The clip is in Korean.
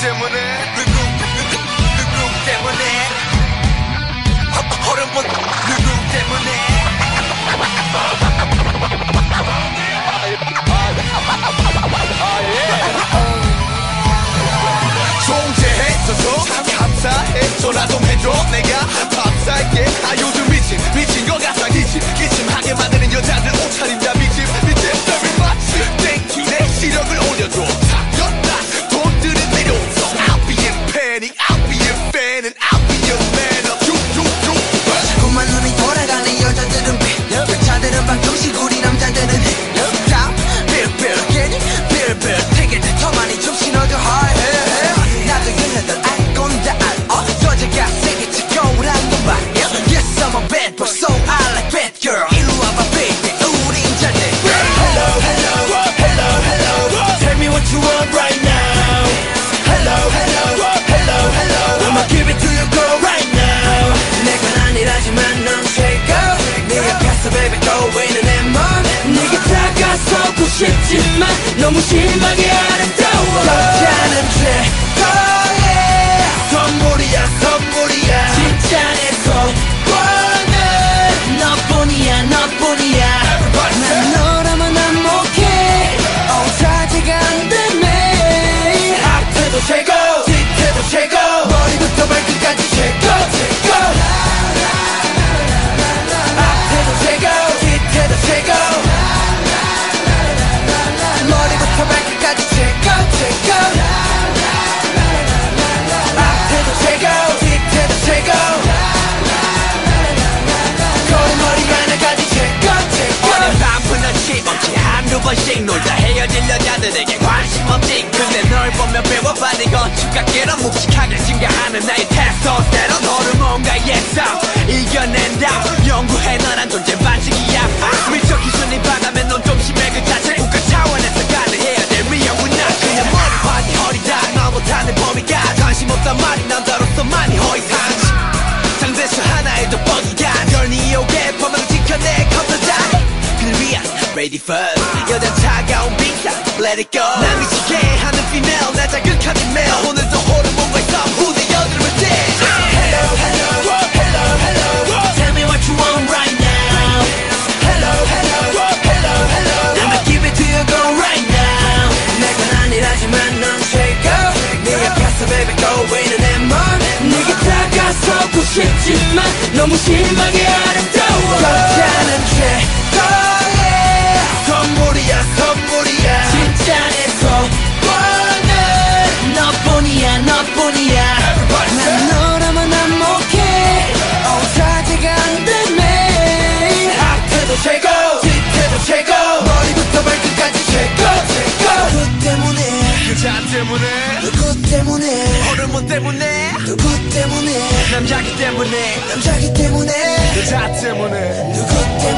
때문에 누구 누구 누구 때문에? 허름본 누구 때문에? 존재해줘서 감사해줘라도 해줘 내가 밥 살게. 하지만 너무 심하게 번씩 놀다 헤어질 여자들에게 관심 없지. 근데 널 보면 배고파는 건축가 깨로 묵직하게 신경하는 나의 테스토 ready first. 여자 차가운 빙상 let it go. 날 미치게 하는 female 나 자극하는 male. 오늘도 호르몬과 싸움 후대 여드름을 띠. Hello hello hello hello Tell me what you want right now. Hello hello hello hello. Give it to you right now. 아니라지만 넌 shaker baby go in and I'm on 네게 다가서고 싶지만 너무 심하게 아름다워. 때문에? 누구 때문에. 호르몬 때문에? 누구 때문에. 남자기 때문에? 남자기 때문에. 여자 때문에? 누구 때문에.